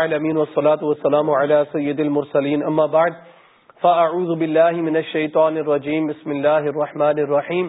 امین وصلاۃ وسلام علیہ سید المرسلیم اماب من المنشی طرح بسم اللہ الرحمن الرحیم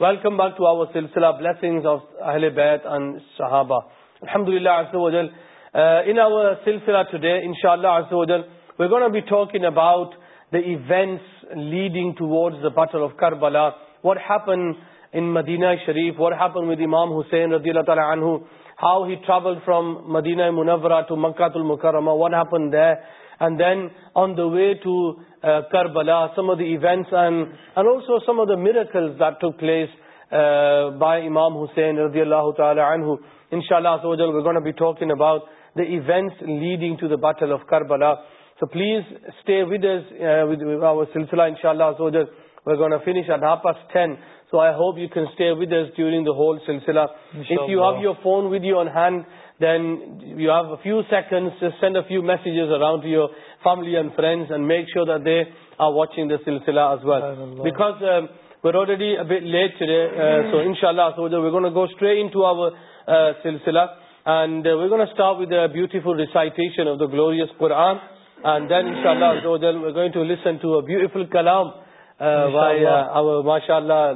ویلکم بیک ٹو آور سلسلہ سلسلہ آف اہل بیت ان ان صحابہ وی بی اباؤٹ شریف حسین رضی اللہ تعالیٰ how he travel from Medina Manora happen the and then on the way to Karbala some of داٹسو some of the miracle place by امام حسین رضی اللہ تعالیٰ so please stay with us ان شاء اللہ during داول سلسلہ phone with you in hand then you have few second send a few messages around you فیملیشن کلام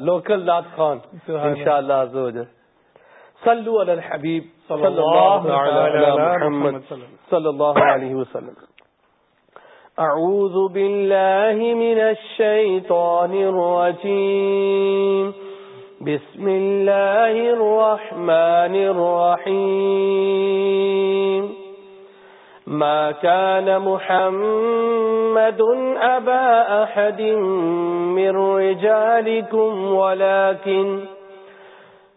اللہ خان صلو علی الحبیب صلی اللہ علیہ صلی اللہ علیہ وسلم اعوذ باللہ من الشیطان الرجیم بسم اللہ الرحمن الرحیم ما كان محمد أبا أحد من رجالكم ولكن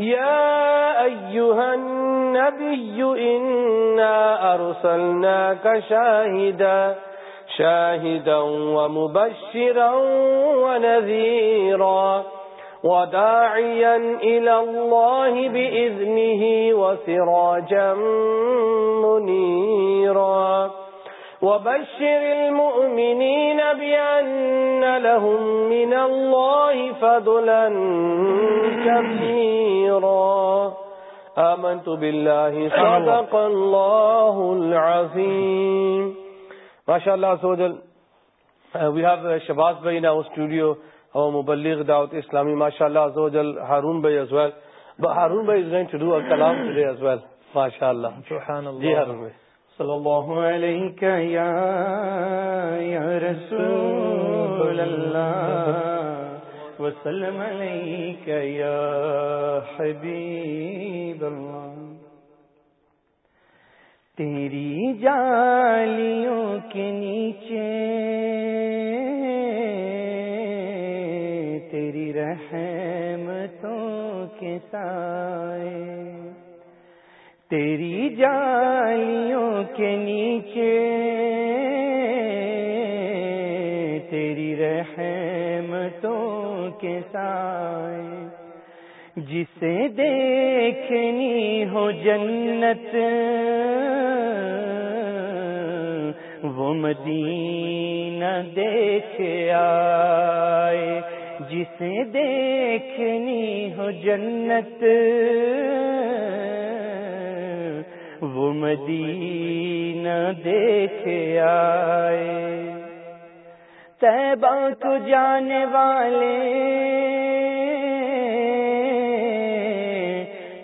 يا أيها النبي إنا أرسلناك شاهدا شاهدا ومبشرا ونذيرا وداعيا إلى الله بإذنه وسراجا منيرا وبشر المؤمنين بأن لهم من الله الله فضلا كبيرا آمنت بالله صدق العظيم ماشاء اللہ سوجل وی ہیو شباز بھائی ناؤ اسٹوڈیو او مبلیغ داوت اسلامی ماشاء اللہ سوجل ہارون بھائی ازہ ہارون بھائی کلام از ماشاء اللہ جی ہر صلی اللہ اللہ علیہ یا یا رسول وسلم حبیب اللہ تیری جالیوں کے نیچے تیری رحمتوں کے سائے تیری جالیوں کے نیچے تیری رحمتوں کے سائے جسے دیکھنی ہو جنت وہ مدینہ دیکھ آئے جسے دیکھنی ہو جنت وہ مدینہ دیکھ آئے تہ کو جانے والے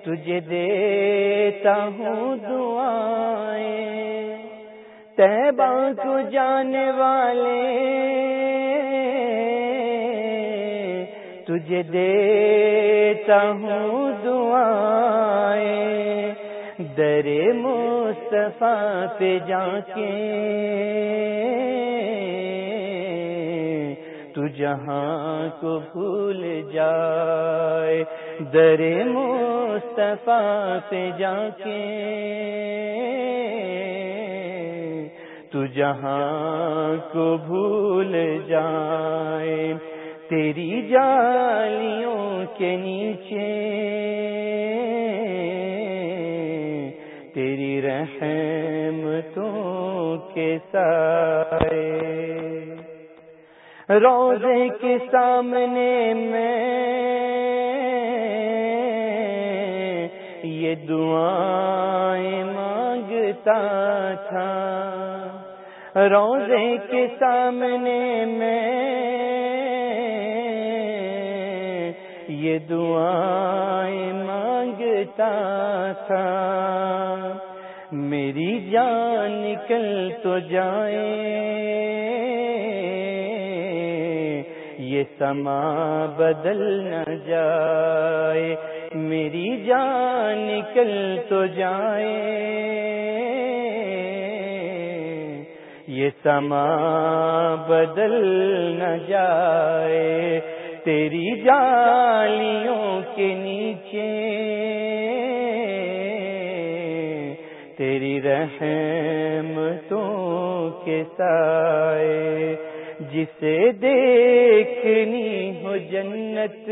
تجھے دیتا ہوں دعائیں تہ کو جانے والے تجھے دیتا ہوں دعائیں در مصطفیٰ پہ جا کے تو جہاں کو بھول جائے در مصطفیٰ پہ جا کے تو جہاں کو بھول جائے تیری جالیوں کے نیچے تیری کے سائے روزے کے سامنے میں یہ دعائیں مانگتا تھا روزے کے سامنے میں یہ دعائیں مانگتا تھا میری جان نکل تو جائے یہ سما بدل نہ جائے میری جان نکل تو جائے یہ سما بدل نہ جائے تیری جالیوں کے نیچے تیری کے سائے جسے دیکھنی ہو جنت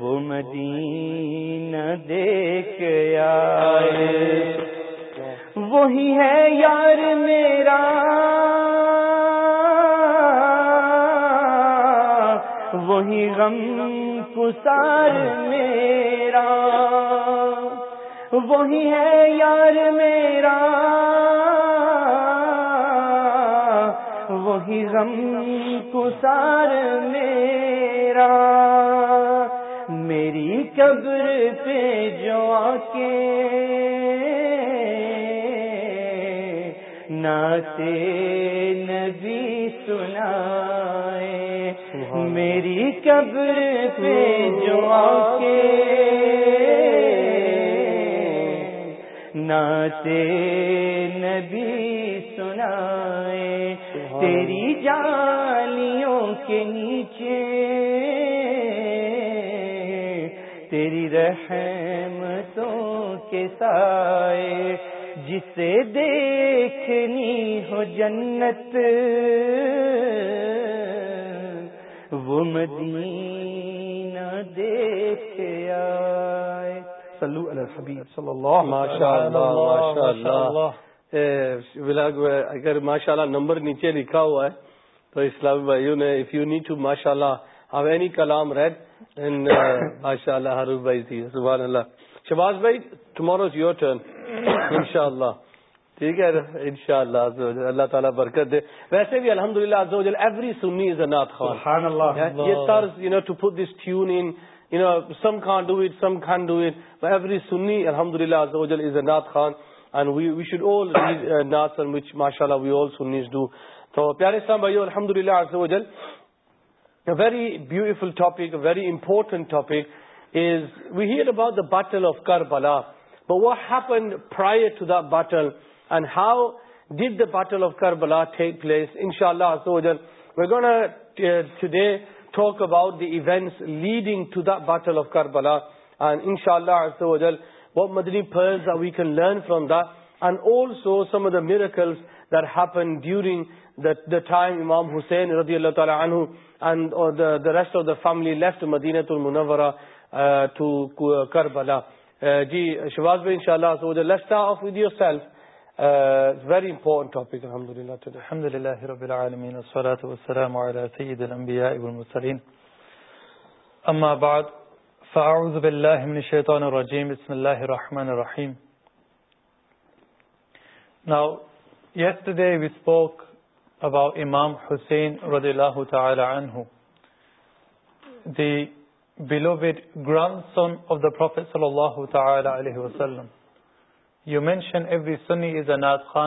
وہ مدینہ دیکھ آئے وہی ہے یار میرا وہی غم پسار میرا وہی ہے یار میرا وہی غم پسار میرا میری قبر پہ جو کے ن نبی سنائے میری قبر پہ جو ناتے نبی سنائے تیری جالیوں کے نیچے تیری کے سائے جسے دیکھنی ہو جنت مدینہ دیکھے آئے سلو علی الحبیب صلی اللہ اگر ماشاء اللہ نمبر نیچے لکھا ہوا ہے تو اسلامی بھائیوں نے اف یو نیڈ ٹو ماشاء اللہ ہاو اینی کلام ریڈ اینڈ ماشاء اللہ حروف بھائی تھی جی، سبحان اللہ شباز بھائی ٹمارو از یور ٹرن ان شاء اللہ ٹھیک ہے ان شاء اللہ اللہ تعالیٰ برکت دے ویسے بھی الحمد للہ ایوری سنی از خان اللہ about battle of Karbala battle and how did the battle of Karbala take place ان شاء اللہ today talk about the events leading to the battle of Karbala miracle دیکن ڈیورنگ امام ہسین ردی اللہ تعالیٰ rest of the family مدینہ جی شاذ بھائی yourself very important topic الحمد الحمد للہ للہ رب العالمین والسلام سید الانبیاء اما بعد فاعوذ باللہ من الشیطان الرجیم بسم اللہ الرحمن الرحیم now today we spoke about Imam Hussain you mention every Sunni is ادان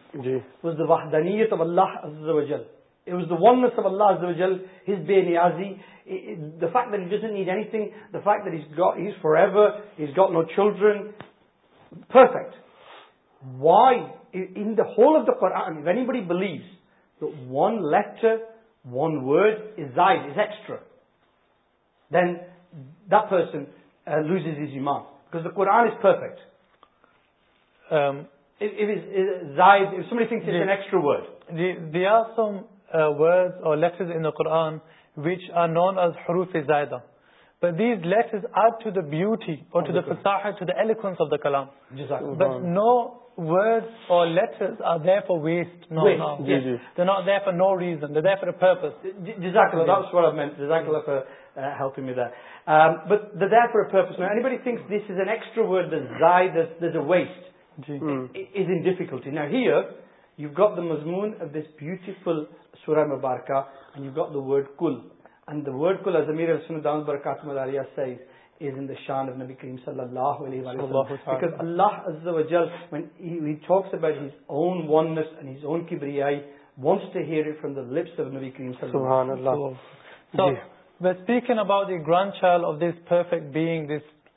whole of the Quran any بڑی believes one love one would is I is extra then the person loves ما because the Quran is perfect Quran which are none the but let's بو the Das the but no لیکسٹ no reasoning جی difficulty نا here you گا مضمون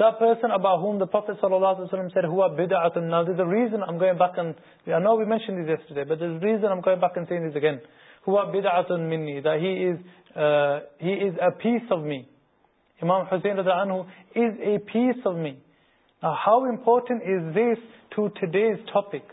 the person about Allah a of me Imam Hussain a face of me the how important is this to today's topic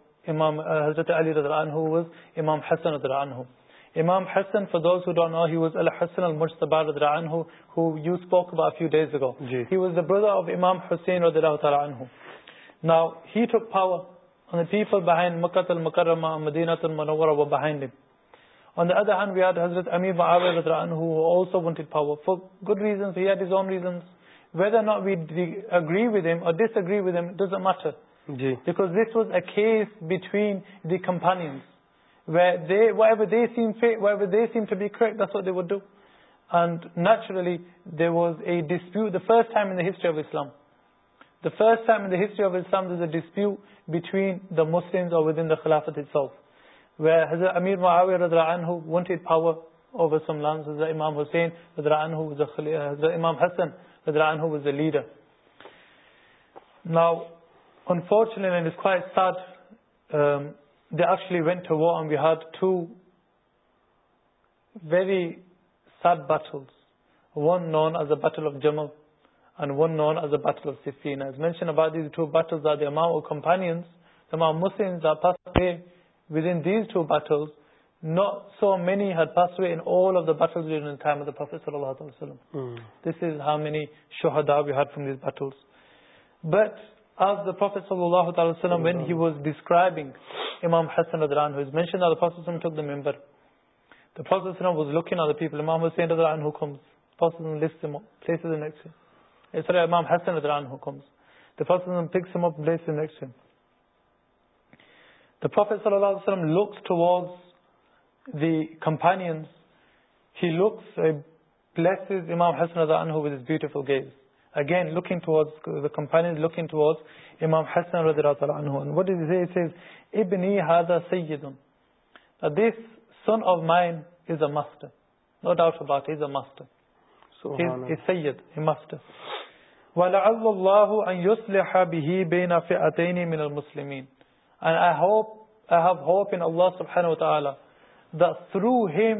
حضرت Ali Imam Hasan Hasan because this was اےس between the کمفانی the first time Islam the first time history of Islam dispute between the Muslim the خلاف where امیر انہو وان Twitter امام حسین ردر انہو امام Hasan ردرا انہو was a leader now فارچ ڈسکوائز to very سات but all as a but of the Prophet sallallahu alayhi wa sallam when he was describing Imam Hassan radhiallahu who is mentioned that the Prophet sallallahu took the member. The Prophet sallallahu was looking at the people. Imam Hussain radhiallahu anhu comes. The Prophet sallallahu lifts him up, places him next to him. It's Sorry, Imam Hassan radhiallahu comes. The Prophet sallallahu picks him up places him next to him. The Prophet sallallahu alayhi wa sallam looks towards the companions. He looks, he blesses Imam Hassan radhiallahu with his beautiful gaze. اگینز looking Imam Hasan through him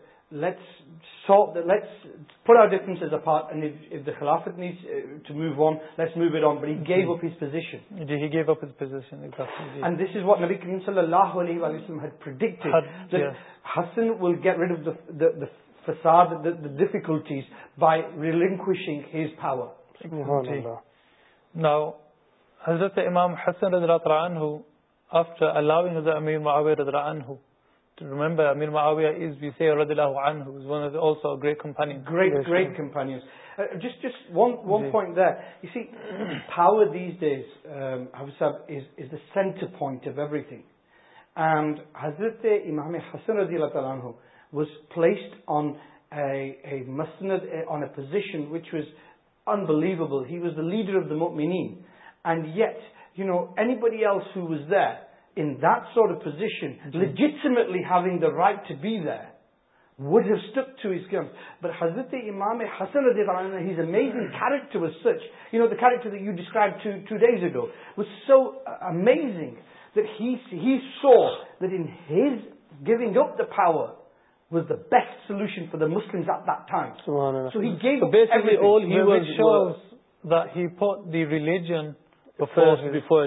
now حضرت Imam Hasan رضرات justice one point Saint pointing and حضرت Imam حسن رضی اللہ تعالیٰ وز put on مسند on a position which was unbelievable he was the leader of the many and yes you know ایبی آؤ shows the power was the best solution for داسلم خلیفافر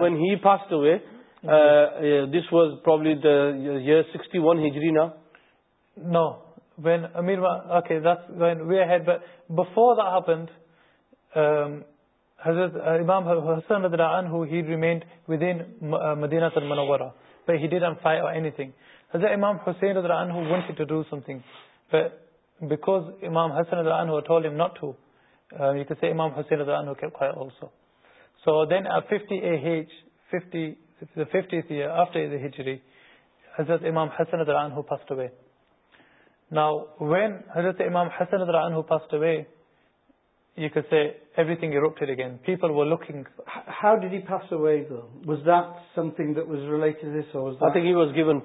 وینسٹ way this was probably sixty one ہین no when when ویڈ before حضرت Imam حسن عنہ he remained within Medina al-Munawwara but he didn't fight or anything حضرت امام Hussein عنہ wanted to do something but because Imam Hassan عنہ told him not to uh, you can say Imam Hussein عنہ kept quiet also so then at 50 AH 50 the 50th year after the Hijri حضرت Imam حسن عنہ passed away now when حضرت Imam حسن عنہ passed away ایرینگ people و لو dead was دنگ روکن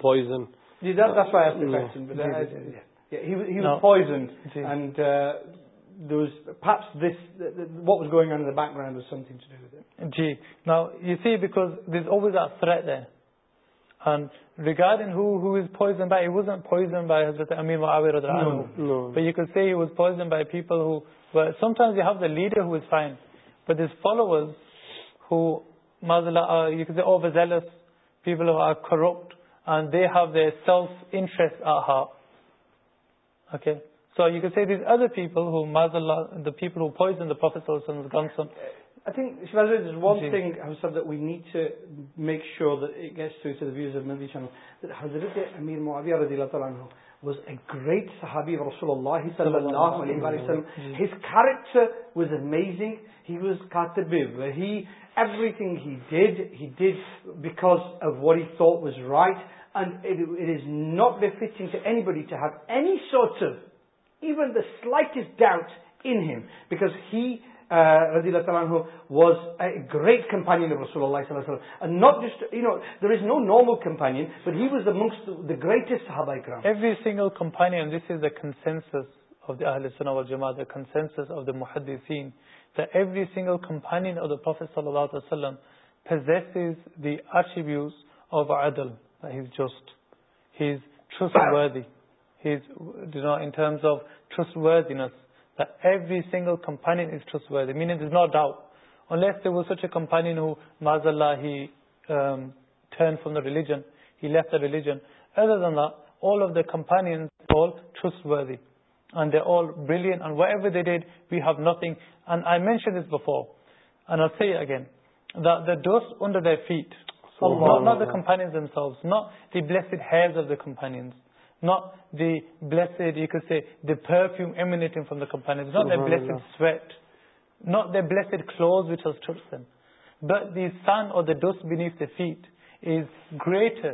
poison جی now you see because ریگارڈنگزر بٹ فالوز پیپلوک and they he self interest حضرت وزٹ بیکاز ناٹ ویفنگ even the slightest doubt in him because he uh, was a great companion of Rasulullah and not just you know there is no normal companion but he was amongst the, greatest Sahaba Ikram every single companion this is the consensus of the Ahl Sunnah wal Jamaah the consensus of the Muhaddithin that every single companion of the Prophet Wasallam possesses the attributes of Adl that he's just he's trustworthy every single companies no doubt لا turn فرومانی did ویو nothing and I mention this before this own the fat of داس not did note the بل کر سا the perfume ایم from the companies notice notice within سن اور those بینیت the fat is greater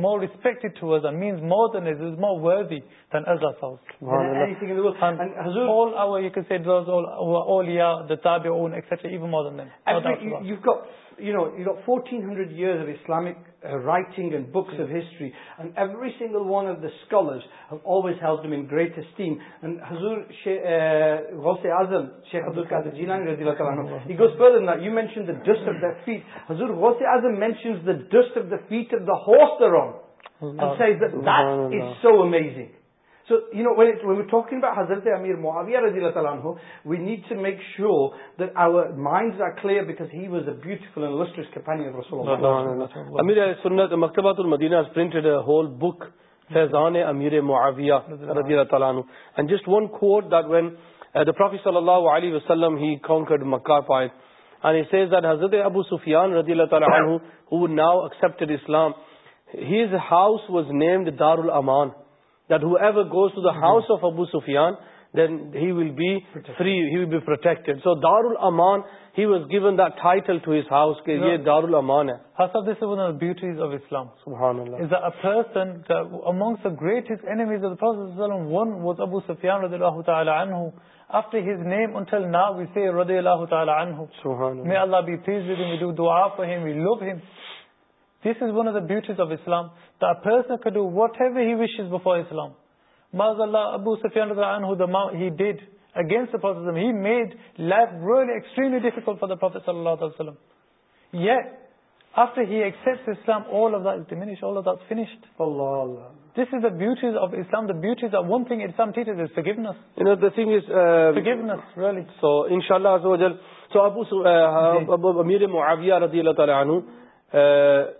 more respect to ازن means more then is is موردی then is house fourteen hundred years of Islamic writing and books of history and every single one of the scholars always has ڈوم in greatest team ہزور غلس اعظم شیخ عبد القادر جینان غلص اعظم حضرت ابو سفیان رضی اللہ ناؤپٹ Islam ہیمڈ دار العمان that whoever goes to the house of Abu Sufyan, then he will be free, he will be protected. So Darul Aman, he was given that title to his house, that no. Darul Aman is. Hassan, this is one of the beauties of Islam. SubhanAllah. Is that a person, that amongst the greatest enemies of the Prophet ﷺ, one was Abu Sufyan radiallahu ta'ala anhu. After his name, until now, we say radiallahu ta'ala anhu. SubhanAllah. May Allah be pleased with him, we do dua for him, we love him. This is one of the beauties of Islam, that a person can do whatever he wishes before Islam. MazAllah Abu Sufyan anhu, the mount he did against the Prophet he made life really extremely difficult for the Prophet Yet, after he accepts Islam, all of that is diminished, all of that is finished. Allah Allah. This is the beauties of Islam, the beauties of one thing Islam teaches is forgiveness. You know, the thing is... uh, forgiveness, really. So, inshallah, so Abu, uh, Amir Muawiyah, radiallahu ta'ala anhu, uh,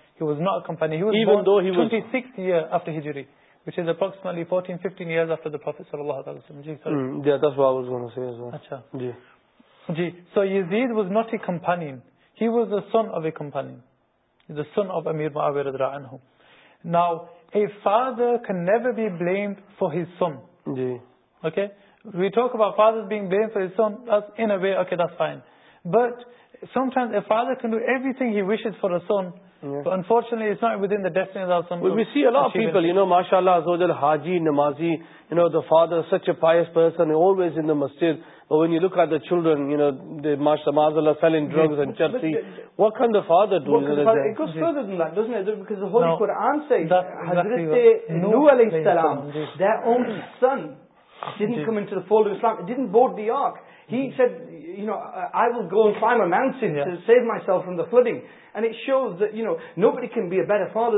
was not امپانی we talk about father but sometimes a father thing for a son fathers انسد وا چلڈرنگ full shows no but father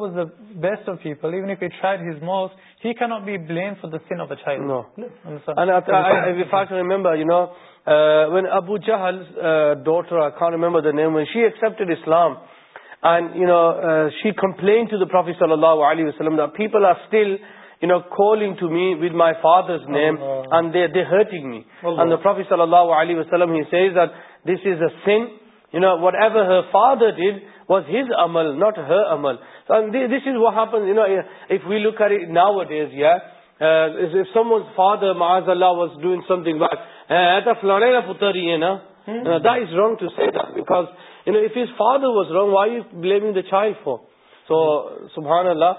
was داسٹل she accept Islam and you know she complain to دافیسر اللہ علیہ وسلم people are still نا what year was doing something wrong to set because wrong why you blaming so سبحان اللہ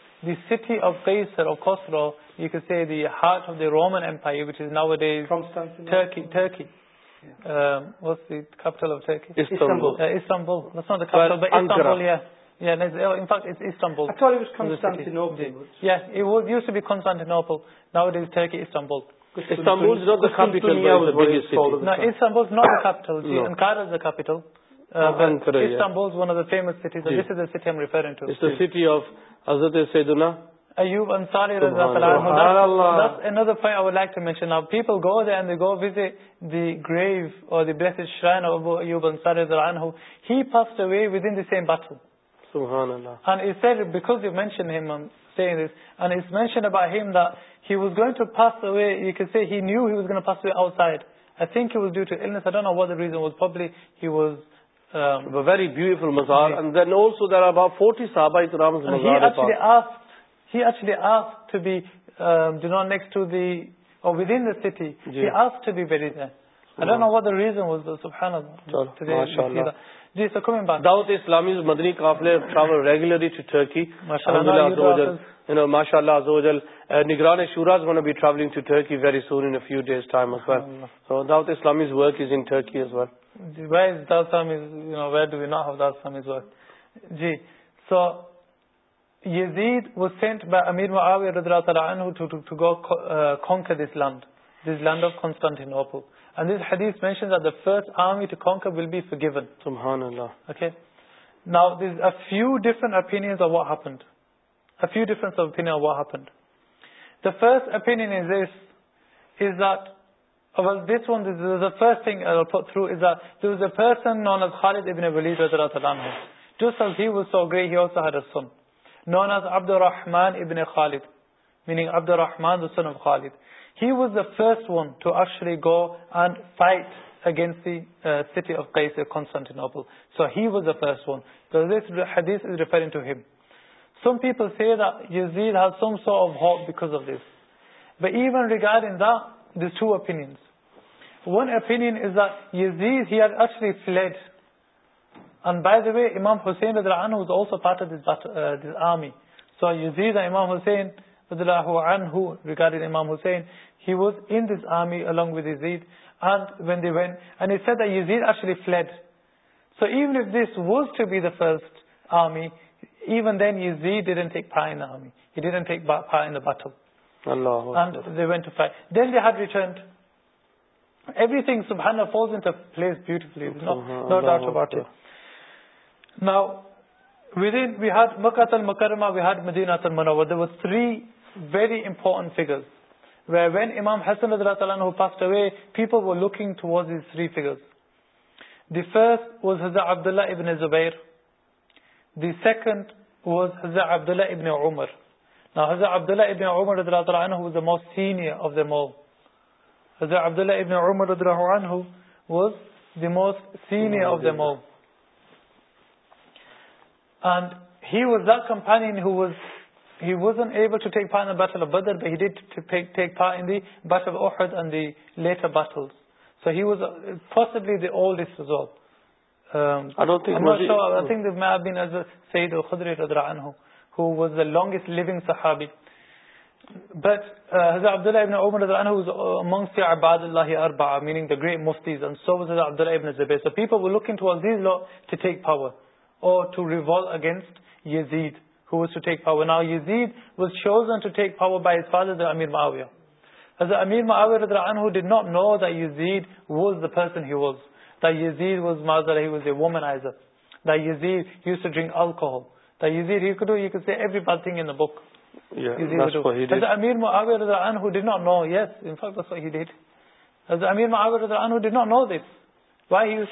city of سرو heart of the رومنچ now Istanbul famous way with انتھ روم because about the he was going to first way out side I think reason was public very beautiful مسال and ابا forty such they as to best reason جی سکھوں میں دعوت اسلامی مدنی قافلے travel regularly to Turkey ماشاء اللہ ازوجل نگران شوراز one be travelling to Turkey very soon in few days time as well so Dawat Islami work is in Turkey as well جی way is Dawat Islami you know where do we know have Dawat Islami work جی so Yazid was sent by امیر معاویہ رضی اللہ تعالی عنہ to to to go conquer this land this land of Constantinople ابن Khalid مینگ Abdul Rahman Khalid he was the first one to اچلی go and fight against Constantinople so he was the first referring to him some people of this bin regarding the this to open one open is the you زیزلی by the way امام حسین also part offs are so you زیز the امام حسین پوٹیفل no doubt now ویہ مکتل مکرمات very important looking Omar Abdullah ابن Umar of the most Abdullah لانگسٹابی but حضر عبد اللہ to revolve against بکردرو yes Amir ماوی and ڈاٹ نو دس خلیفاڈ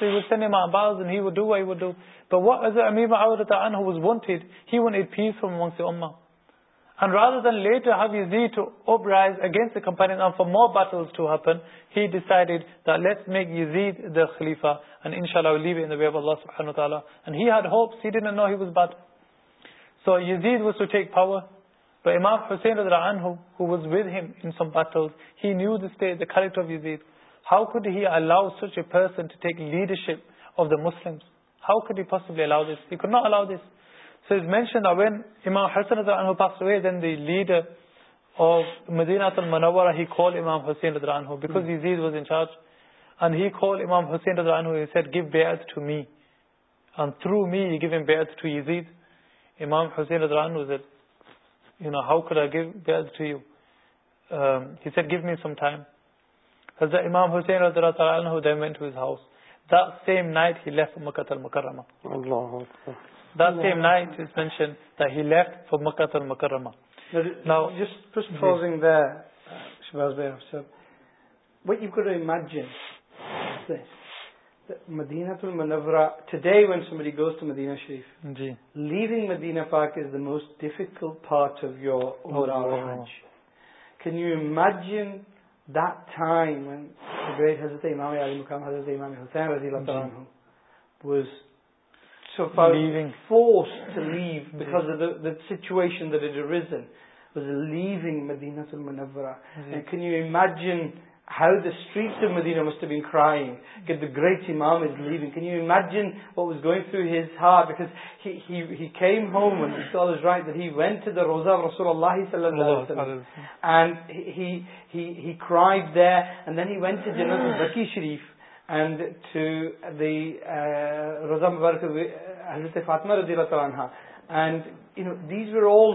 سو یو زیز واورینس لیڈرپسم house was انارج and ہیسینوٹ give to made میو بیوزیز امام حسین امام حسین رضاؤس دا سیم نائٹ ہی مقل ال مکرم مکرمہ شریف مدینہ موسٹل that time when the great Hazrat Imam Ali Mukam, Hazrat Imam Hussain رضي الله was so far leaving. forced to leave because of the, the situation that had arisen, was leaving Madinatul Munawwara. And can you imagine great لیمجنگ رسول اللہ دین ہی general Zaki Sharif and روزہ مبارک حضرت فاطمہ ردی اللہ and these were all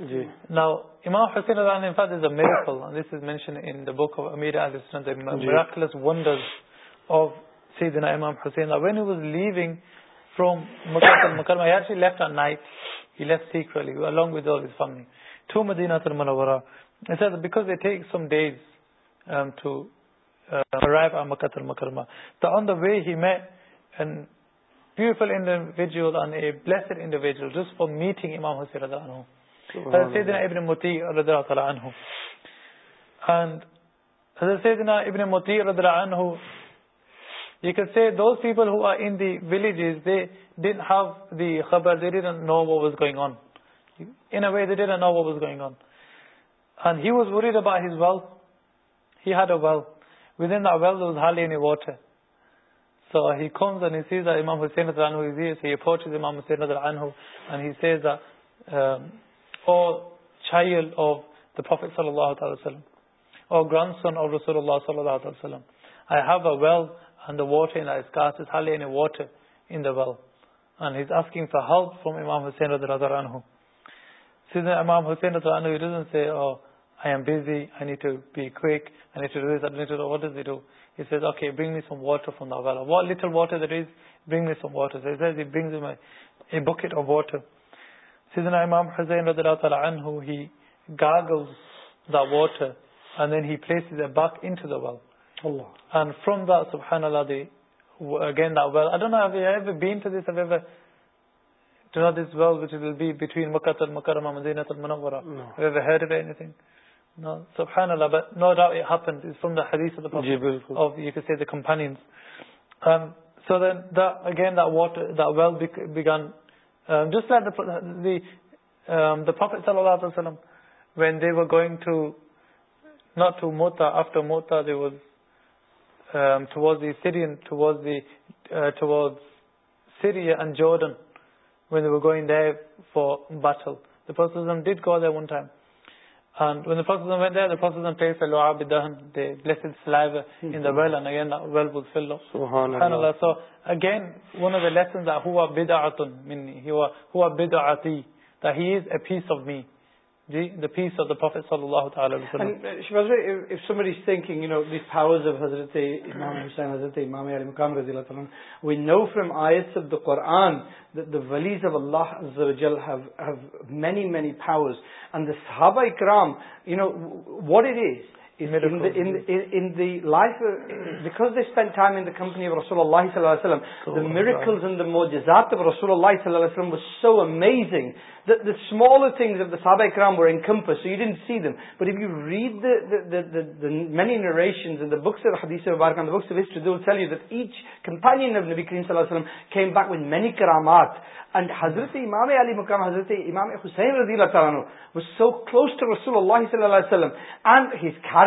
ناؤمام حسینا Hussain weighing from مکاتر مکرما throws مکات مکرما on the way for meeting امام حسین حضرت سیدنا ابن متی رضی اللہ تعالیٰ عنہ and حضرت سیدنا ابن متی رضی اللہ عنہ you can say those people who are in the villages they didn't have the khabar they didn't know what was going on in a way they didn't know what was going on and he was worried about his well he had a well within that well there was hardly any water so he comes and he sees that Imam Hussein is here so he approaches Imam Hussein and he says that um, or child of the Prophet sallallahu alaihi wasallam or grandson of Rasulullah sallallahu alaihi wasallam. I have a well and the water in that is cast. There's hardly any water in the well. And he's asking for help from Imam Hussein radhiallahu anhu. Since Imam Hussein radhiallahu anhu, he doesn't say, oh, I am busy, I need to be quick, I need to do this, I need to do What does he do? He says, okay, bring me some water from the well. What little water there is, bring me some water. So he says he brings him a, a bucket of water. سیدنا امام حسین رضی اللہ تعالی عنہ he gargles the water and then he places a back into the well اللہ and from the سبحان اللہ the again the well I don't know have ever been to this have ever to know this well which will be between مکہ المکرمہ مدینہ المنورہ have ever heard of any thing No, subhanAllah, but no doubt it happened. It's from the hadith of the Prophet, yeah, of, you could say, the companions. Um, so then, that again, that water, that well be- began اللہ when the going to not to محا after محتا the to was the to was سیری N جڈن when And when the Prophet went there, the Prophet prayed lu'a Lu'ab Dahan, the blessed saliva in the well, and again that well was filled up. SubhanAllah. So again, one of the lessons that huwa bid'atun minni, huwa, huwa bid'ati, that he is a piece of me. The of prophet صلی اللہ حضرت امام رضی قرآن in, in, the, in, in the life of, because they spent time in the company of Rasulullah sallallahu alayhi wa the miracles and the mojizat of Rasulullah sallallahu alayhi wa was so amazing that the smaller things of the Sahaba ikram were encompassed so you didn't see them but if you read the, the, the, the, the many narrations in the books of hadith of Mubarak and the books of history they will tell you that each companion of Nabi Karim sallallahu alayhi wa came back with many karamat and Hazrat Imam Ali Mukam Hazrat Imam Hussain was so close to Rasulullah sallallahu alayhi wa and his character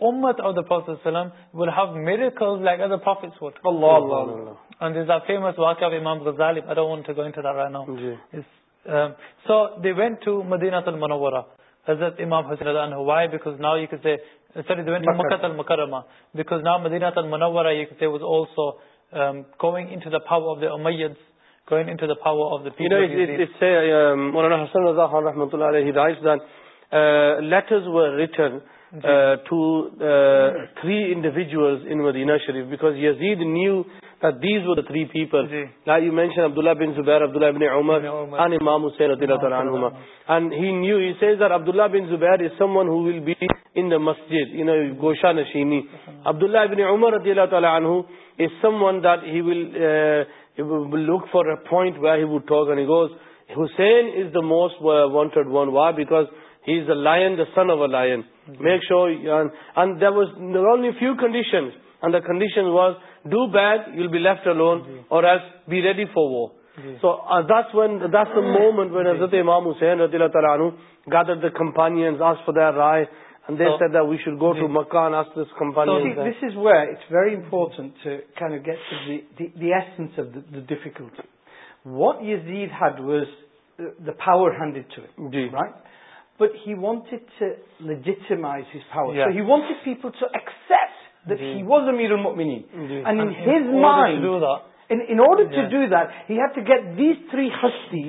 so they went to مدیناتل منوورا حضرت مکرم now مدیناتن منوورا was also going to three individuals in Medina Sharif because new the these و three پیپلشن عبد اللہ بن زبیر عبد اللہ ابن عمر عان امام حسین عدال اللہ عبد اللہ بن زبیر مسجد نشینی عبد اللہ ابن عمر عدی اللہ تعالیٰ عنہ is someone the will look for point why would talk Hussain is the most wanted one why because he is a lion son of a lion make sure was only few condition condition was do بیگ یل be left alone or is be ready for وس when this movement ردی اللہ تعالیٰ company we should go to مکان this is where what وزرڈ butter to do that have to get these three ہستی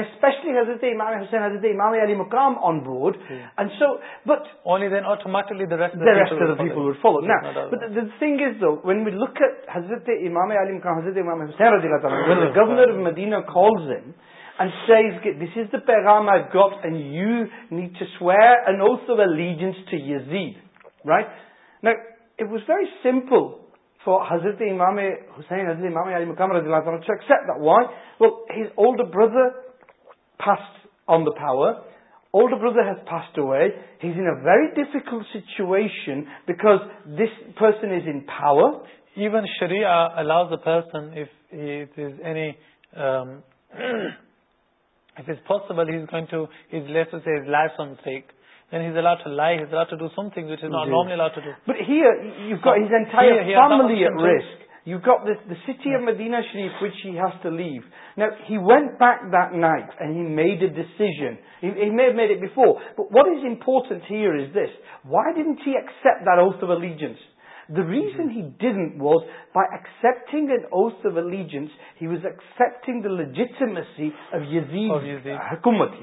especially حضرت امام حسین حضرت امام علی مکام on board suit but this thing look حضرت امام علی مکام Hazrat governor Madinah this is the پیغام آئی گراف اینڈ یو نیڈ چویئر اینڈ آلسو ویل لیجنس to you زیز right it was very simple for حضرت امام حسین old brother fast on the تھاور old brother has fast wise in very difficult situation because this person is اناور even what is انٹنس why done C accept religion reason he was by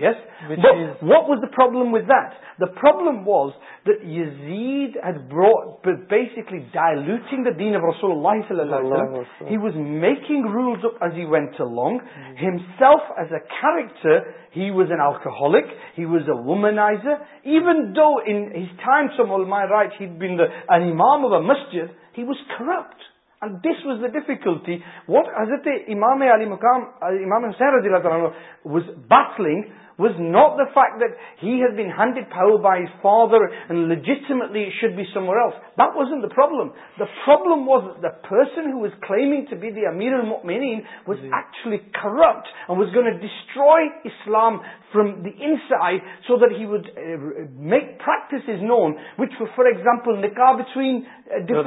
ایسے what was the problem what the problem was داڈ بیلی was make rule went long ہیلف as a character he was an alcoholic he was a womanizer even dose my right بیمام مسجد difficulty واٹام Ali مکام دلات باسلنگ was not the fact that he's be hundred فاؤڈ by father لجیسمٹلی should be some ایل داز N the problem the problem was the person who is claiming to be دیر میرینگز ایچولی corrupt was going destroy Islam from the inside so that he would make فریکٹس is known و for example نکا بٹوینسٹ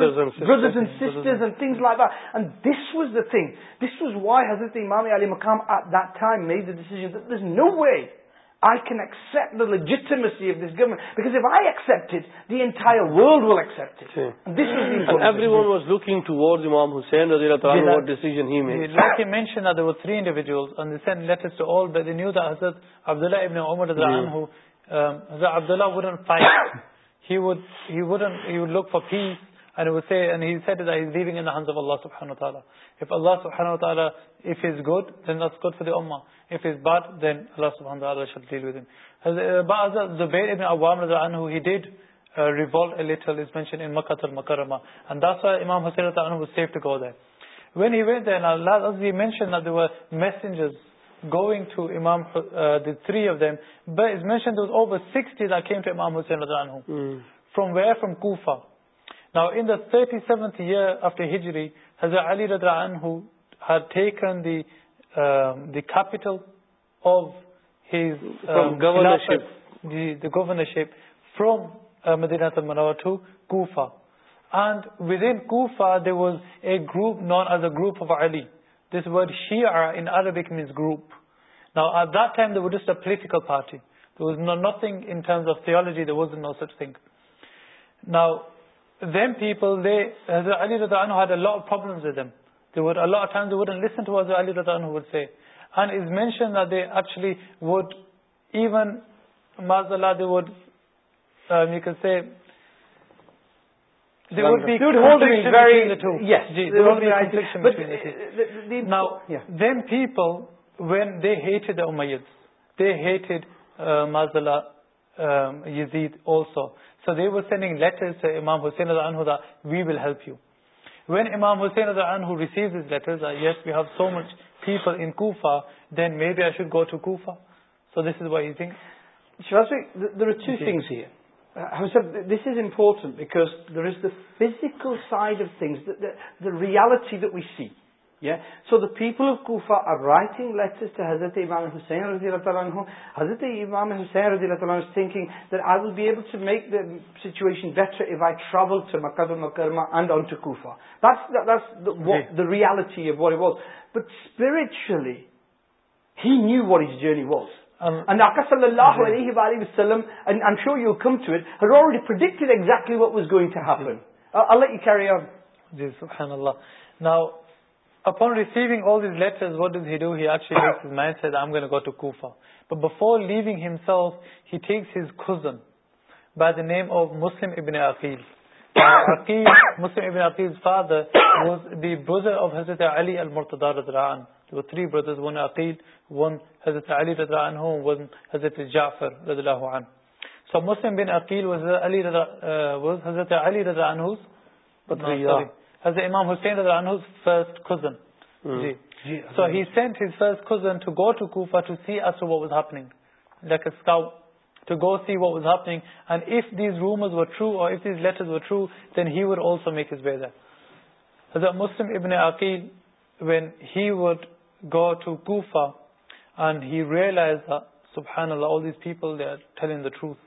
was the thing this was why حضرت مام علی مقام ڈیسیزنٹ no way I can accept the legitimacy of this government. Because if I accept it, the entire world will accept it. Sí. And this is important. And everyone was looking towards Imam Hussein, what decision he made. Yeah, like he mentioned that there were three individuals, and they sent letters to all, but they knew that Hazrat Abdullah ibn Umar, yeah. Hazrat, um, Hazrat Abdullah wouldn't fight. he, would, he, wouldn't, he would look for peace. and he say and he said that he's leaving in the hands of Allah subhanahu wa ta'ala if Allah subhanahu wa ta'ala if he's good then that's good for the ummah if he's bad then Allah subhanahu wa ta'ala shall deal with him Ba'az al-Zubayr ibn Awam anhu, he did uh, revolt a little is mentioned in Makkah al-Makarama and that's why Imam Hussain anhu was safe to go there when he went there and Allah, as he mentioned that there were messengers going to Imam uh, the three of them but it's mentioned there was over 60 that came to Imam Hussain anhu. Mm. from where? from Kufa now انٹی seven after ship the governor شروعات group naan group of الی this we are Arabic means group now the would us political party was nothing now then people when they the heat also so دیڈنگ letter امام حسین ادا in the we will help you when امام حسین the in receive this letter the yes we have so much فی فل انوفا then me they I should go to کوس is why thing this is enforce because there is the physical reality we so people آفاگس حضرت ابامان حسین اللہ حضرت ابام السینکنگلی جرنی واز ویور حضرت علی رضا حضرت مسلم بن عقیل حضرت علی رضا حضرت امام حسین رضی اللہ عنہ فرسٹ کوزن ہاں۔ جی so he sent his first cousin to go to Kufa to see us what was happening like a scout to go see what was happening and if these rumours were true or if these letters were true then he would also make his way there حضرت مسلم ابن Aqil when he would go to Kufa and he realized that subhanallah all these people they are telling the truth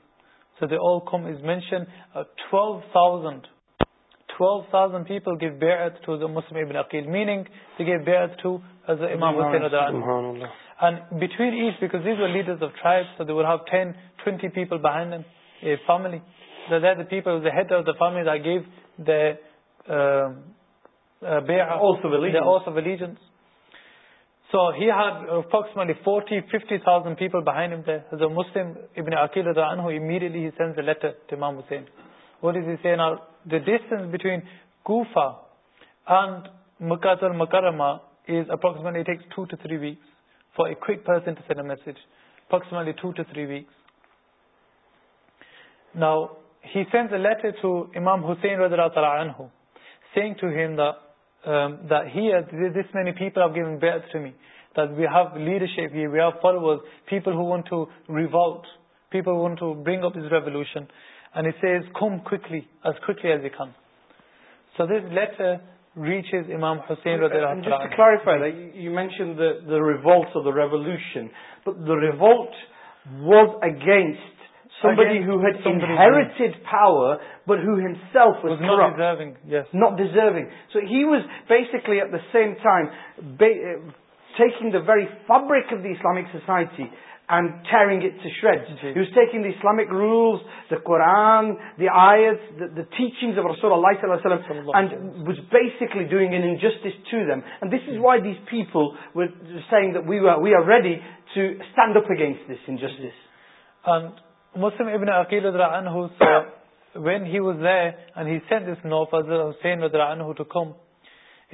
so they all come is mentioned uh, 12,000 سوز اپلی forty fifty حسین distance between مکاتلی to to three we نا سینسرو امام ہسین رز الن who سینگ to hint main given best me this view leadership forward people people want to brag up revolution ریچام حسینڈ یو مینشنٹ ریولی ریولٹ واز اگینسٹ سم بڈیڈ سیٹ power but who had self not ڈیزرون so he was basically at the same time taking the very fabric of the Islamic society taking the Islamic rules the کوانگ bag justice why these people we are ready to stand اپینسٹس وینڈن come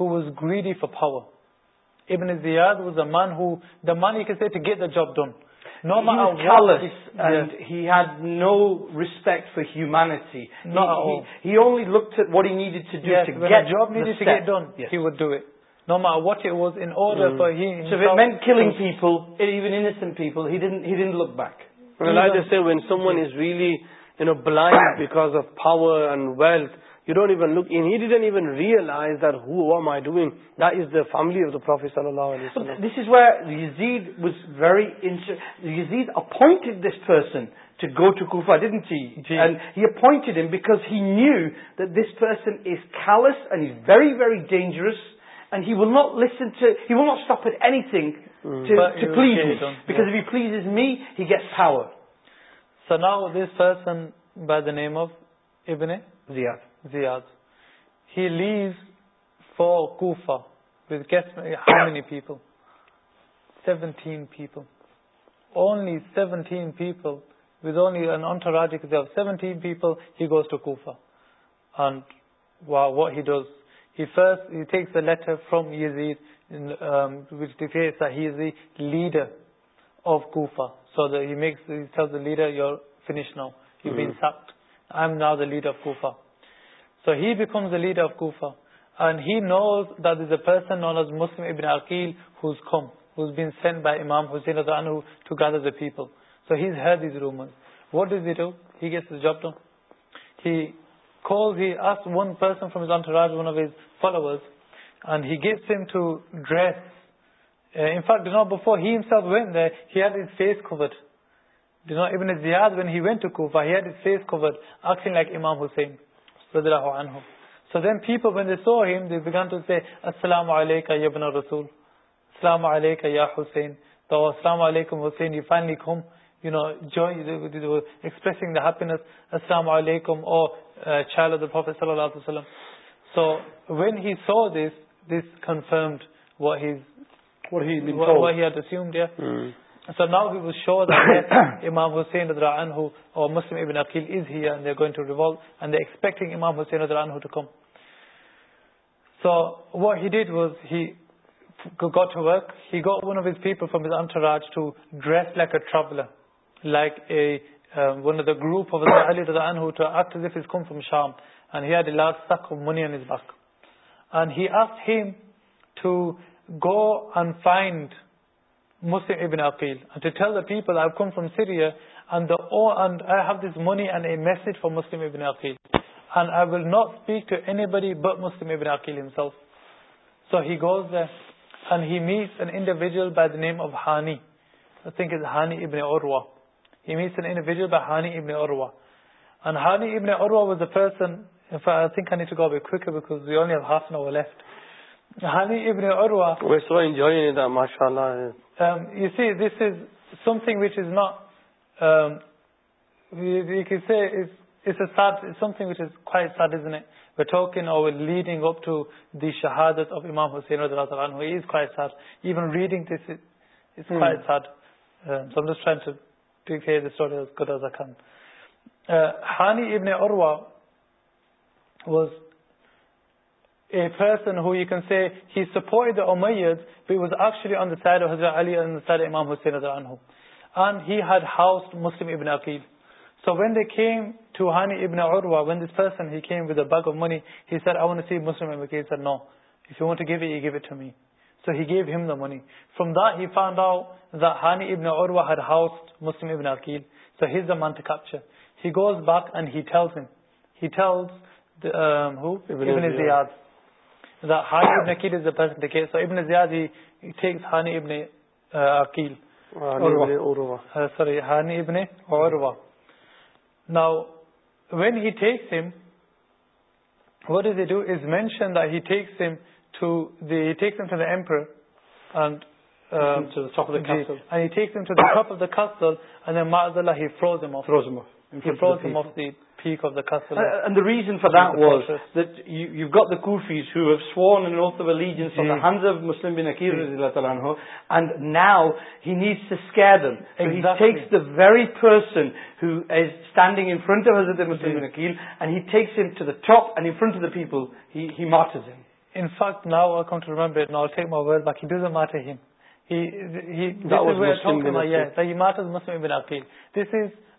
who was گیری for power یار was a man who the minute get a job don't know mod hate for ہیوم job what وازل blind because of power and wealth You don't even look in. He didn't even realize that who am I doing? That is the family of the Prophet sallallahu alaihi wasallam. This is where Yazid was Yazid appointed this person to go to Kufa, didn't he? And he appointed him because he knew that this person is callous and he's very, very dangerous. And he will not listen to, he will not stop at anything mm. to please me. Because if he pleases me, he gets power. So now this person by the name of Ibn Ziyad. لیز for کو how many people seventeen people only seventeen people with seventeen people he goes to کوسٹر فرومس ہیڈر of کو leader your finish now I am now the leader of کو so he کمزر آفاڈ ہیٹن نانس مسلم اکیل who's base scene by امام حسین ایپل سوز these rows what one person فروماڈنگ لائک امام حسین السلام علیکم السلام علیکم یا حسین تو السلام علیکم حسین یو فائنلیس السلام علیکم اوفیس اللہ وسلم so when he saw this this confirm so now well شوام Hussain so dead was to people from to ڈرس like to good message for Muslim Aqeel not speak to ایڈی button so he goes then he meets an individual by the name of ہانیوای meets an انڈیژل by Hani ibn Urwa and Hani ibn Urwa was leading up شہادت of امام حسین reading ہانی ابن اور a person who you can say he supported the Umayyads, but he was actually on the side of Hazrat Ali and the side of Imam Hussein Anhu. And he had housed Muslim Ibn Aqil. So when they came to Hani Ibn Urwa, when this person, he came with a bag of money, he said, I want to see Muslim Ibn Aqil. He said, no. If you want to give it, you give it to me. So he gave him the money. From that, he found out that Hani Ibn Urwa had housed Muslim Ibn Aqil. So he's the man to capture. He goes back and he tells him. He tells the, um, who? Ibn, Ibn Ziyad. سواری ہر now when he takes mention he takes ایمپرٹ reason for دلڈ now needs very پرسنٹنگ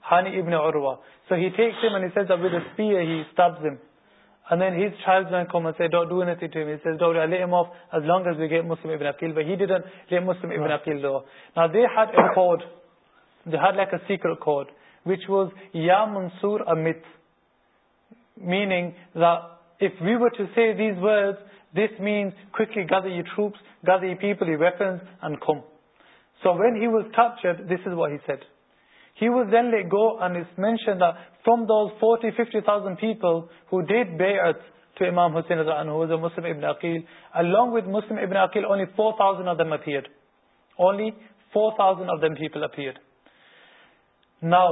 سیریٹ which was یا منصور امیت میگ we ways ورز this man gives you troop gives you people weapons and کھوم so when help this is we set from فورٹیڈیڈ now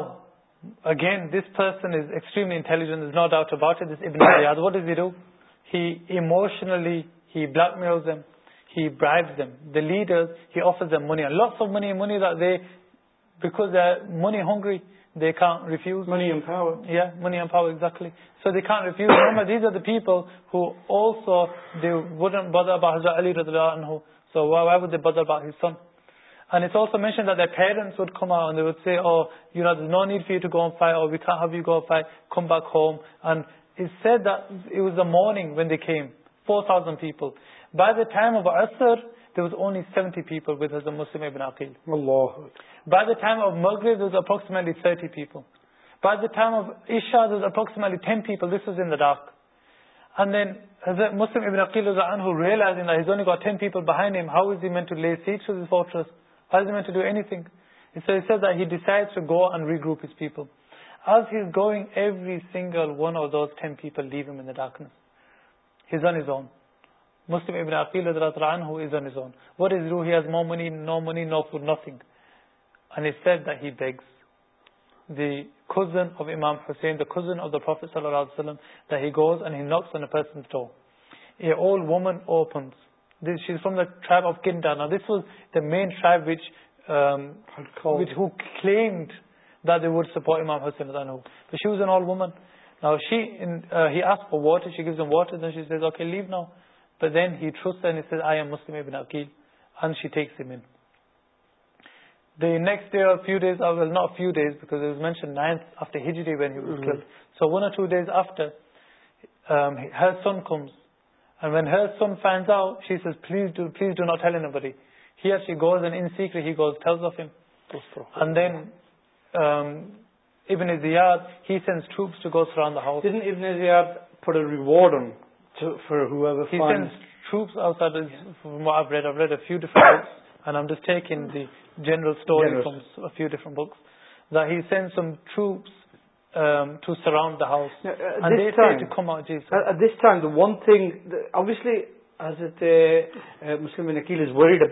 again this پرسنجینٹ no doubt یادوٹوشنلی black میل money money د منی دیکھوٹلیم said a morning when the کھیم four thousand people the was own seventy people was is the Muslim ابن Aqeel by the time of مغرز اپلی thirty people by the time of ایش اپ ڈاکیل single one آفل ڈاک own man tribe which وا وام حسین next few days I not mention nine use so و two days آفٹرڈ فارٹرنٹرنٹ some ٹروس to سراؤنڈسلیز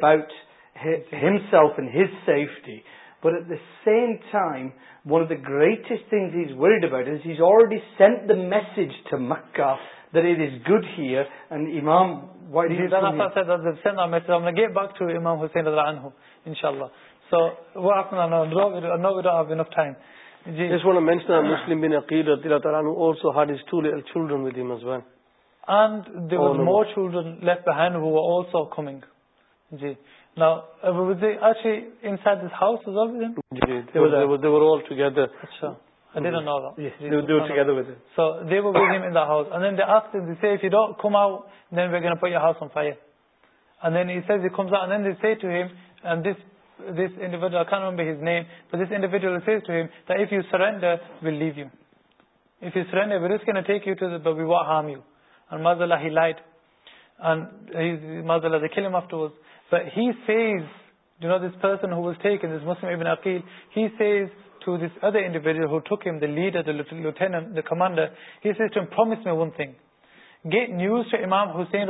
about safety same time one of the greats thing about already send the message مک that it is good here and Imam why did then after said that they've sent our message I'm going to get back to Imam Hussein anhu, inshallah so what happened I know we don't have enough time I just want to mention that Muslim bin Aqeel who also had his two little children with him as well and there were more children left behind who were also coming جی now were they actually inside this house as well with him they, they, they were all together اچھا I didn't know that. Yes, they would do it together with him. So they were with him in the house. And then they asked him, they say, if you don't come out, then we're going to put your house on fire. And then he says, he comes out, and then they say to him, and this, this individual, I can't remember his name, but this individual says to him, that if you surrender, we'll leave you. If you surrender, we're just going to take you to the, but we won't harm you. And mazallah, he lied. And he, mazallah, they kill him afterwards. But he says, you know this person who was taken, this Muslim Ibn Aqil, he says, لیڈرسٹ my one thing news to Imam Hussain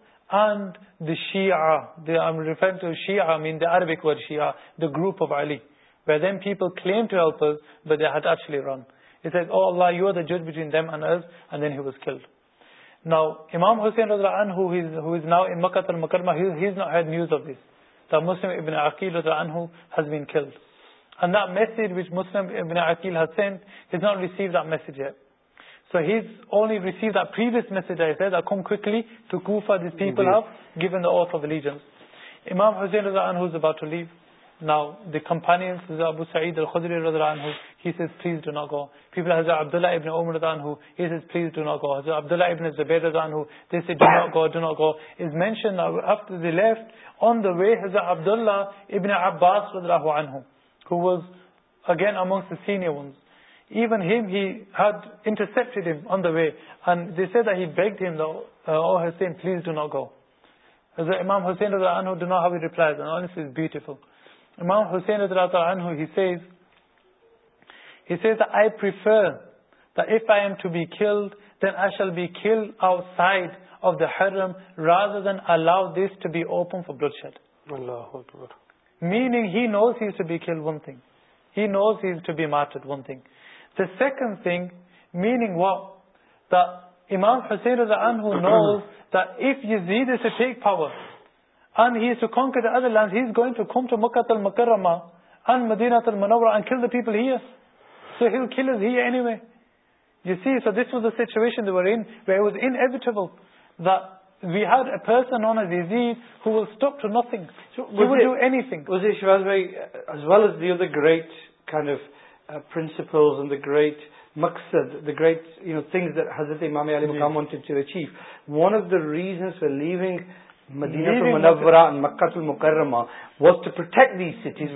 شیفر اربک we group of الی ویم people حسینا انہوینج so his message Imam حزیر عبداللہ ابن عبد اللہ عبد اللہ ابن عباس اگینگ سینس ایونپ the way and just is a back تھو حسین پلیز ڈو نوٹ گو امام حسین امام حسین then I shall be kill outside of the when this to be open for meaning has to be kill one thing he knows has to be martyr the second thing meaning wow the امام حسین view a ولپ to نوگی پرنسپلزری حضرت one of the reasons مقد المکر سچیز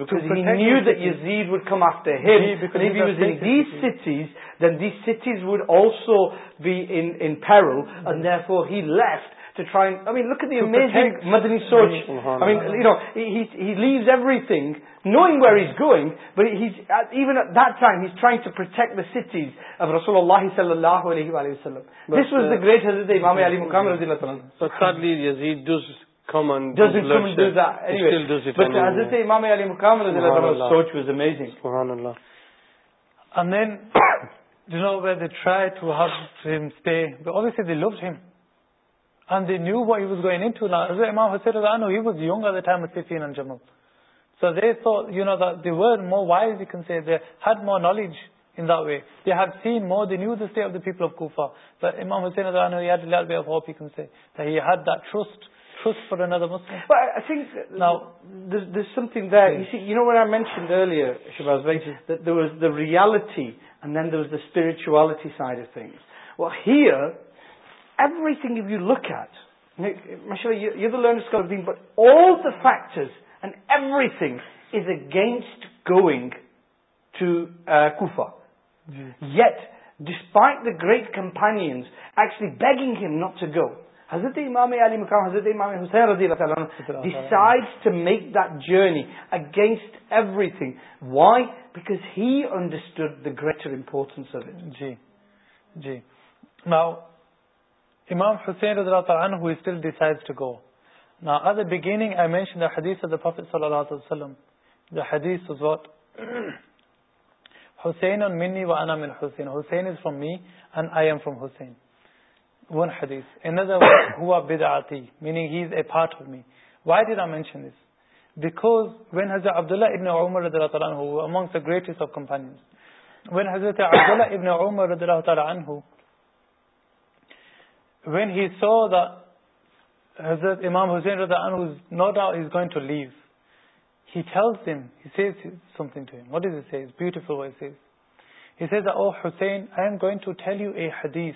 رسول اللہ صلی اللہ علیہ وسلم come and do that. Anyway, still does it but anyway. as I say, Imam Ali Mukam, the approach was amazing. Subhanallah. And then, you know, where they tried to have him stay, but obviously they loved him. And they knew what he was going into. Now, as Imam Hussain, I know he was young at the time of Sifin and Jamal. So they thought, you know, that they were more wise, you can say. They had more knowledge in that way. They had seen more. They knew the state of the people of Kufa. But Imam Hussain, he had a little bit of hope, you can say. That he had that trust. Mention شباس بھائی there was the reality then these the spirituality science here everything you look at learn اس کا factors and everything is against going ٹوفا یٹ this point the great campaign begging came not س go گریٹرٹینس جی جی امام حسین رضی اللہ صلی اللہ وسلم Hussain is from me and I am from Hussain one حدیس مینگ ہی ابنگس وین ہیت Imam Hussain O Hussain I am going to ٹھیک یو اے حدیس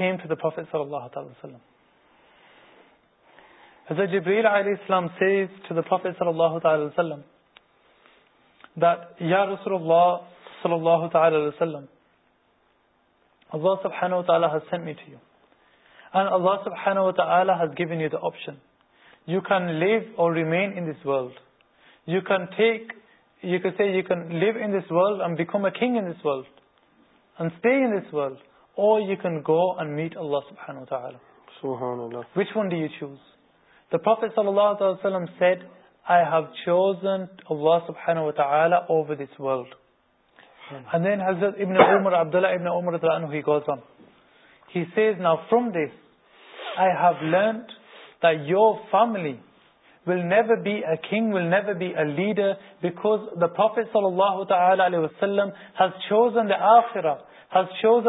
came to the Prophet Sallallahu Alaihi Wasallam. Hazrat Jibreel Alayhi Salaam says to the Prophet Sallallahu Alaihi Wasallam that Ya Rasulullah Sallallahu Alaihi Wasallam Allah Subhanahu Wa Ta'ala has sent me to you. And Allah Subhanahu Wa Ta'ala has given you the option. You can live or remain in this world. You can take, you can say you can live in this world and become a king in this world. And stay in this world. Which ونفی Umar be a king will never be professor even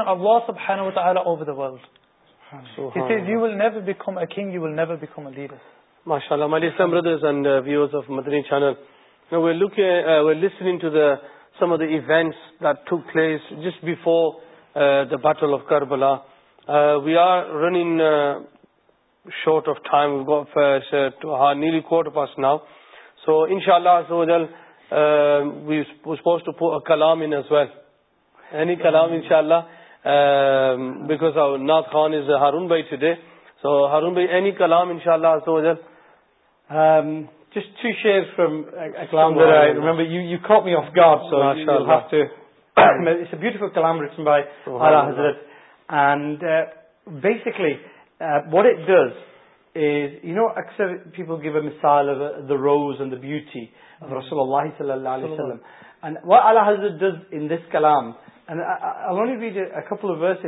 to place جس before battle of Karbala we are running short of time نیل کون is well any کلام ان شاء اللہ because Haroon بائی today so Haroon بھائی اینی کلام ان شاء اللہ حضرت اللہ حضرت ڈز انس کلام روز اللہ برم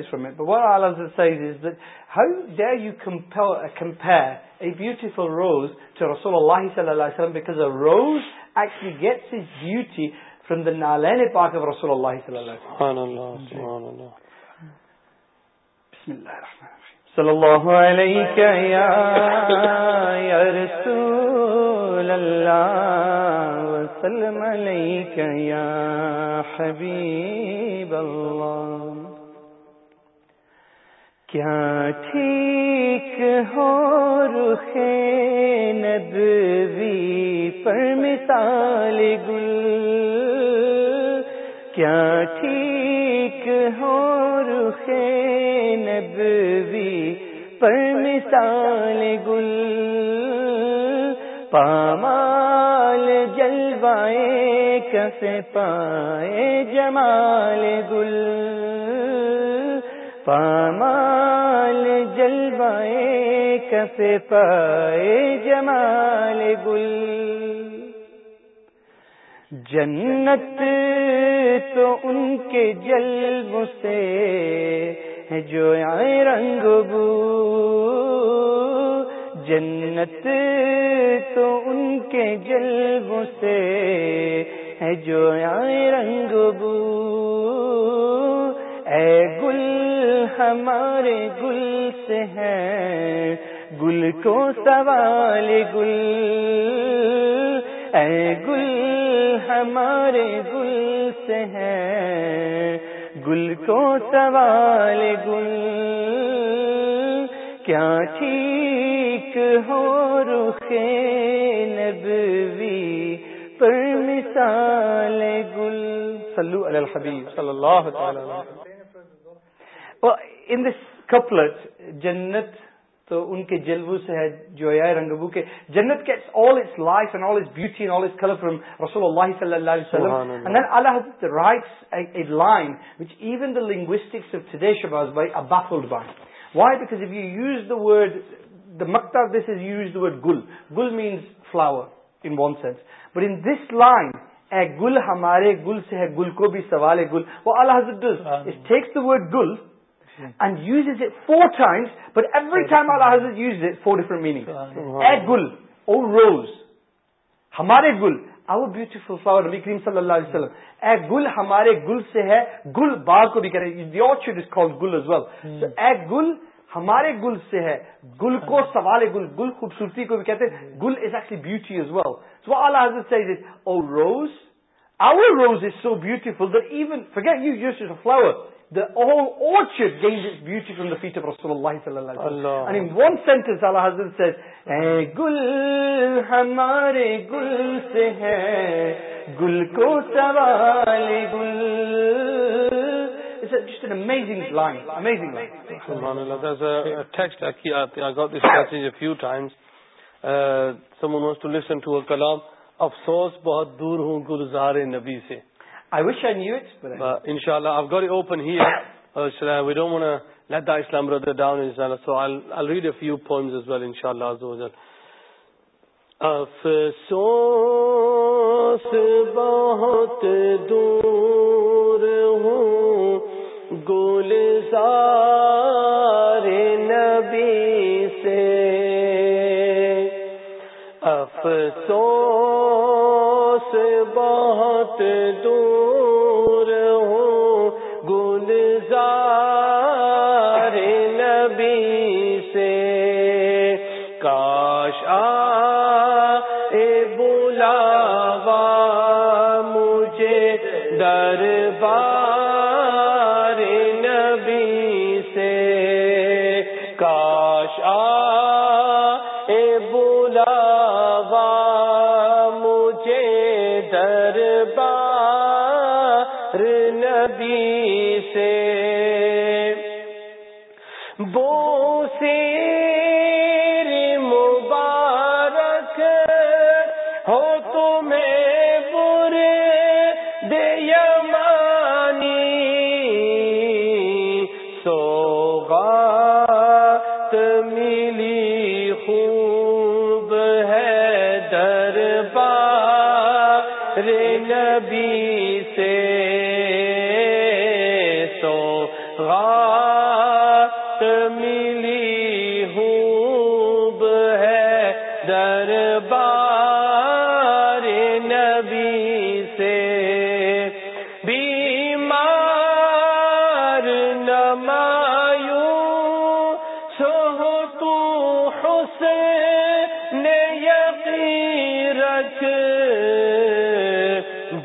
دے پا کے رسول اللہ وسلم عليك يا حبيب الله کیا ٹھیک ہو رخ ندوی پر مثال گل کیا ٹھیک ہو رخ ندوی پر مثال گل پامال جل بائیں سے پائے جمال گل پامال جلوائیں کس پائے جمال گل جنت تو ان کے جلب سے جو آئے رنگ بو جنت تو ان کے جلبوں سے ہے جو آئے رنگ بو اے گل ہمارے گل سے ہے گل کو سوال گل اے گل ہمارے گل سے ہے گل کو سوال گل کیا تھی ہو رخ نبوی پر مثال گل صلو علی الحبیب جو اللہ صلی اللہ علیہ وسلم the رائٹس مکت of this is uses the word گل گل مینس فلاور ان وس but in this line a گل ہمارے گل سے ہے گل کو بھی سوال ہے it for different meaning a گل او روز ہمارے گل آور بیوٹیفل فلاور صلی اللہ علیہ وسلم اے گل ہمارے گل سے ہے گل باغ کو بھی کریں شوڈ ڈسکاؤنٹ گل از ویل گل ہمارے گل سے ہے گل کو سوال گل گل خوبصورتی کو بھی کہتے ہیں گل is is actually beauty well so all حضرت سے gul ko کو gul سرزنگ لسن ٹو ایر کلام افسوس بہت دور ہوں گلزار نبی سے ان شاء اللہ افغان اوپن ہی ہے گل نبی سے افسوس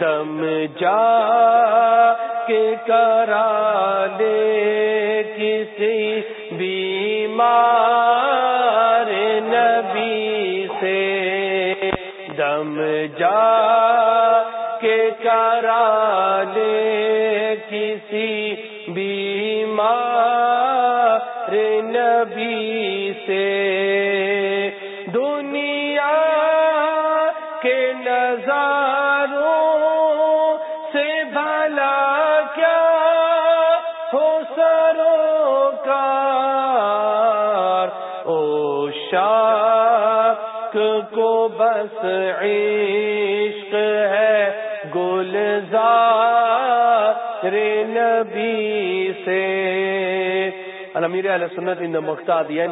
کرم جا کے کرا دے کسی بیمار نبی سے دم جا کے کرا دے کسی بیمار نبی سے سے میرے اللہ سنت ان مختار دیا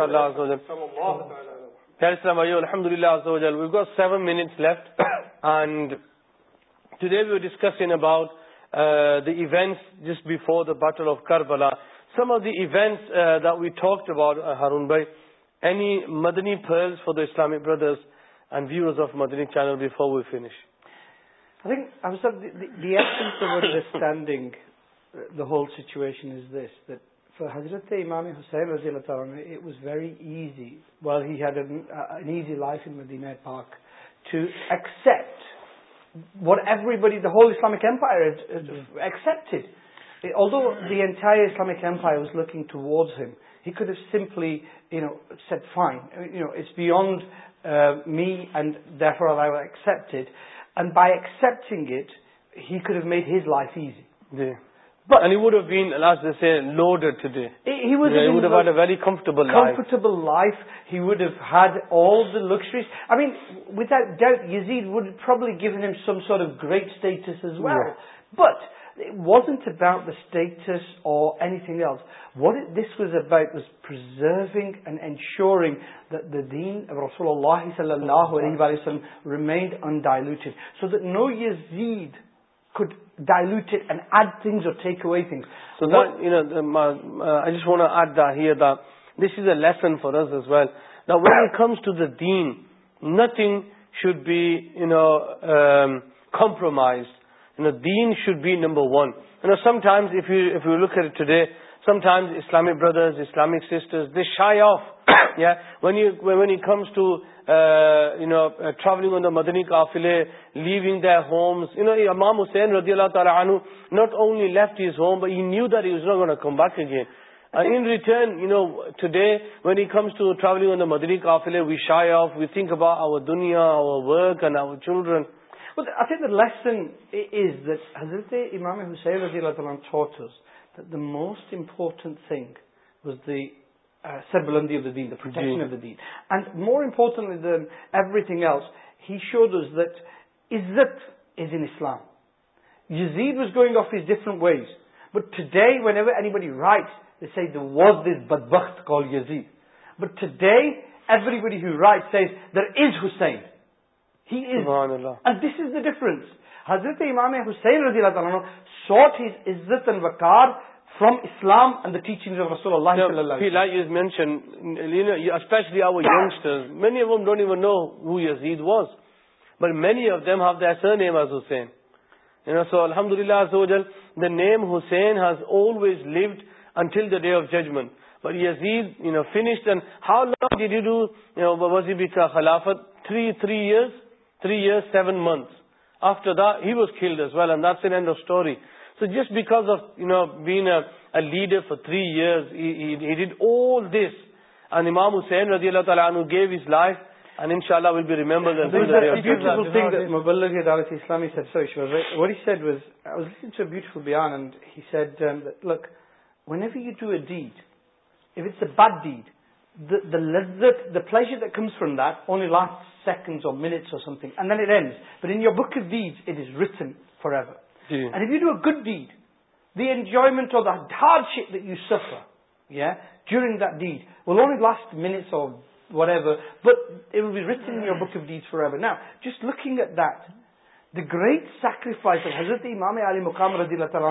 اللہ خیر السلام الحمد اللہ today we discuss N about the events just before the battle of Karbala some of the events the we talk ٹاؤٹ ہرون بائی اینی مدنی پیر for the Islamic brothers and viewers of Madani channel we فیشنسٹینڈنگ سر حضرت امامی حسین رضی اللہ تعالیٰ very easy was hazy life to accept what everybody the whole اسلامکرڈ also the Islamic empire was لگ to words سمپلیٹ fine you know it's beyond made there I ایسے and by accepting it he make his life easy greats but was it اسٹس اور صلی اللہ صلی اللہ علیہ سو دی know use خود this is a lesson for well the when comes to the دین nothing should بیمپرومائز should be number one some times Islamic brothers Islamic sisters شاید of you when E comes to you know ٹراگ مدنی homes امام حسین رضی اللہ تعالیٰ حسین most important thing was the سربلندی more important than everything ایل he shows از دزت is انسلام you زیب was going of these different ways but today whenever anybody right was this بد بخت کال یو زیب but today everybody right there is who sign this is the difference name Hussain the day of judgment سیونس after that he so just book of you know بیگن lead for تھریز all this امام حسین رضی اللہ تعالیٰ ان شاء اللہ fly comes from دونس بک F these is reach انور گڈ ڈیڈوائمنٹ will only last book ever نا just looking at that the great sacrifice of حضرت مام علی مقام ردی اللہ تعالیٰ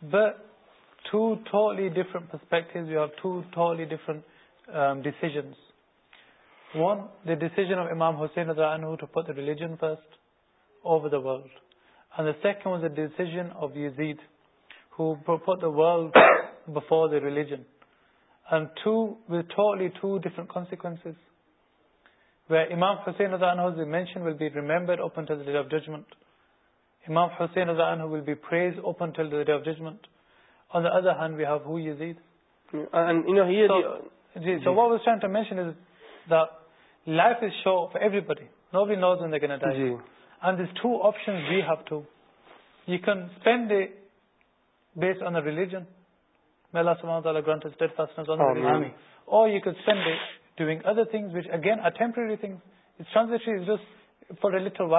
تھوٹلی ڈفرنٹ پرسپیکٹوز یو ہر to totally different decisions one the decision of امام حسین ا religion first was the decision religion to different کانسیکس ویمام حسین ول بی ریمبر اوپن ڈیل آف ججمنٹ بیسڈ آنلیجنس ادر تھنگ اگین اٹمپرریٹیکشن رانونگ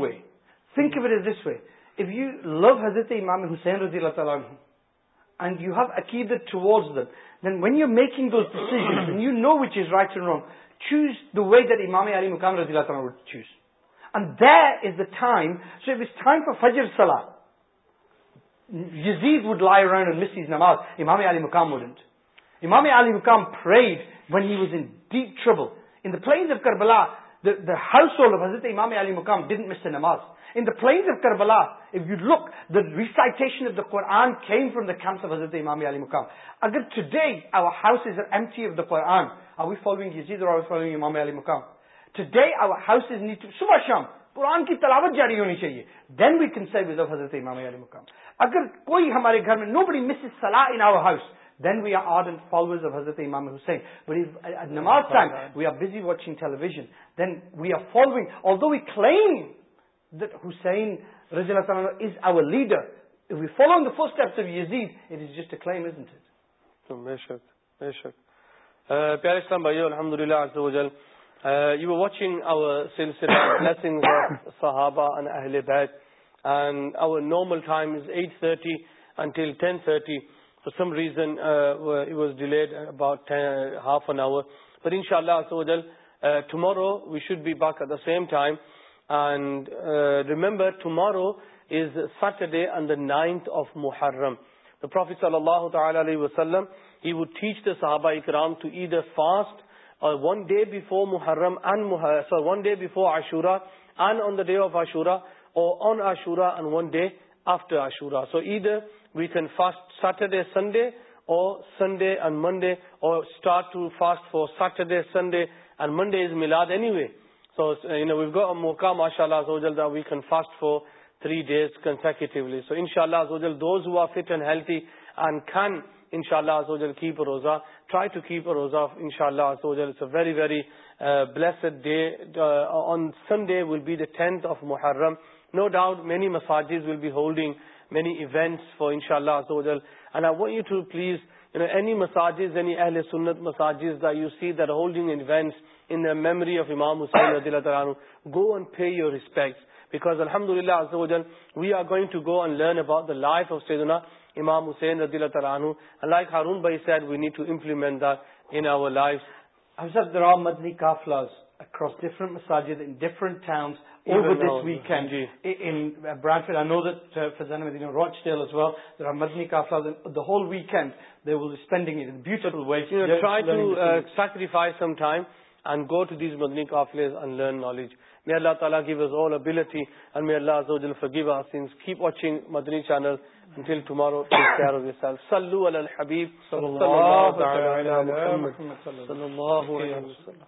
way think what is this way you love حضرت امام حسین رضی اللہ تعالیٰ اینڈ یو ہیو اکیڈ to wards when you making know which is right to نان چوز دا وے در امام علی مکان رضی اللہ تعالیٰ چوز اینڈ دز دا فجر سلام نمازیز مقام ٹوڈے شام قرآن کی تلاوت جاری ہونی چاہیے then then then we we we we we is is حضرت حضرت امام امام علی مقام اگر کوئی ہمارے گھر میں نو بڑی مس سلاح in our house are are are are of حسین حسین نماز time busy watching following claim that رضی اللہ تعالیٰ لیڈر یو او واچنگ صحابہ normal eight thirty until ten thirty for some reason half an over پر ان شاء اللہ tomorrow we should be back at the same time and remember tomorrow is Saturday in the ninth of Muharram پروفی صلی اللہ تعالی وسلم ٹھیچ دا Sahaba Ikram to ای fast or one day before Muharram in one day before Ashura in on the day of Ashura or on Ashura and one day after Ashura so we can fast Saturday Sunday or Sunday and Monday or start to fast for Saturday Sunday and Monday is anyway so موقع ماشاء اللہ we can fast for three days consecutively so ان شاء اللہ those who are fit and healthy and ان شاء اللہ keep roza try to keep roza ان شاء اللہ very very blessed day on Sunday will be the tenth of Muharram no doubt many مساجز will be holding many events for ان شاء اللہ and I want you to please you know any مساجز any Ahl Sunnat مساجز the you see they're holding events in the memory of امام حسین رضی اللہ تعالیٰ go and pay your respect because الحمد للہ we are going to go and learn about the life of Sayyidina Imam Hussain عدی اللہ تعالیٰ ہارون بائی said we need to implement then over life go to these مدنیز لرن نالج میں اللہ تعالیٰ کی وضول ابیل تھی الم اللہ کیپ واچنگ مدنی چینل حبیب